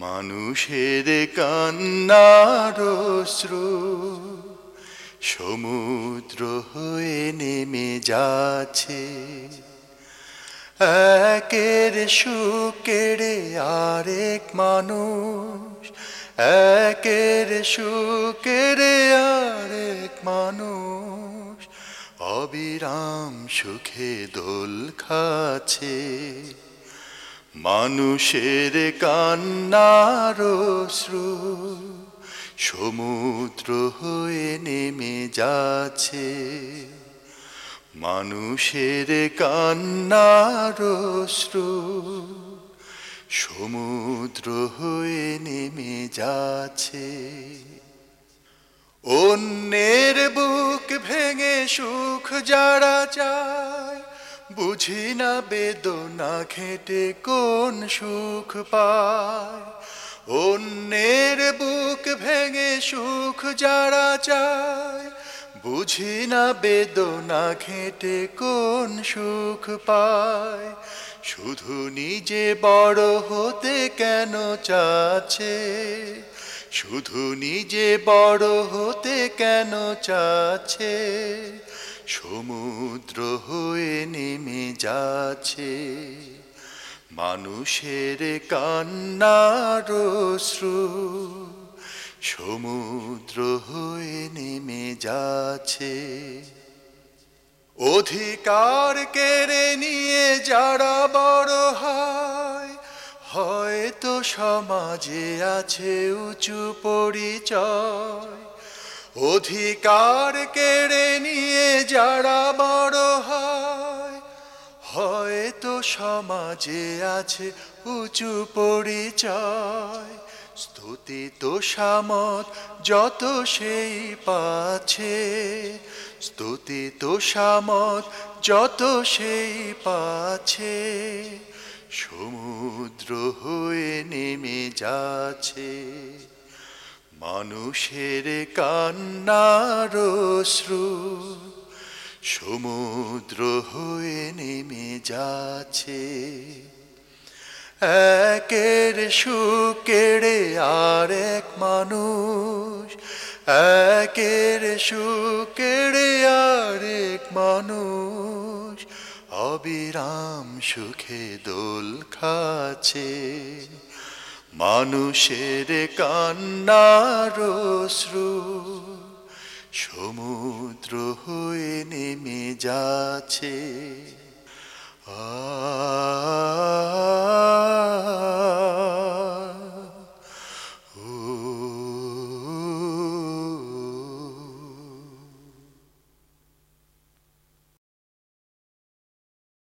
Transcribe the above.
মানুষের কান্নার সমুদ্র হয়ে নেমে যাচ্ছে। একের সুকেড়ে আরেক মানুষ, একের সুকেড়ে আরেক মানুষ, অবিরাম সুখে দোল খাচ্ছে। মানুষের কান্নার শ্রু সমুদ্র হয়ে নেমে যাচ্ছে। মানুষের কান্নার শ্রু সমুদ্র হয়ে নেমে যাচ্ছে। অন্যের বুক ভেঙে সুখ যারা চায় বুঝি না বেদনা খেটে কোন সুখ পায়। অন্যের বুক ভেঙে সুখ যারা চায়। বুঝি না বেদনা খেটে কোন সুখ পায়। শুধু নিজে বড় হতে কেন চাচ্ছে? শুধু নিজে বড় হতে কেন চাচ্ছে? সমুদ্র হয়ে নেমে যাচ্ছে। মানুষের কান্নার শ্রু সমুদ্র হয়ে নেমে যাচ্ছে। অধিকার কেড়ে নিয়ে যারা বড় হয়, হয়তো সমাজে আছে উঁচু পরিচয়। অধিকার কেড়ে নিয়ে যারা বড় হয়, হয়তো সমাজে আছে উঁচু পরিচয়। স্তুতি তো সামত, যত সেই পাছে স্তুতি তো সামত, যত সেই পাছে সমুদ্র হয়ে নেমে যাচ্ছে। মানুষের কান্নার শ্রু সমুদ্র হয়ে নেমে যাচ্ছে। একের সুকেড়ে আর এক মানুষ, একের সুকেড়ে আর এক মানুষ অবিরাম সুখে দোল খাচ্ছে। মানুষের কান্নার শ্রু সমুদ্র হয়ে নেমে যাচ্ছে। আ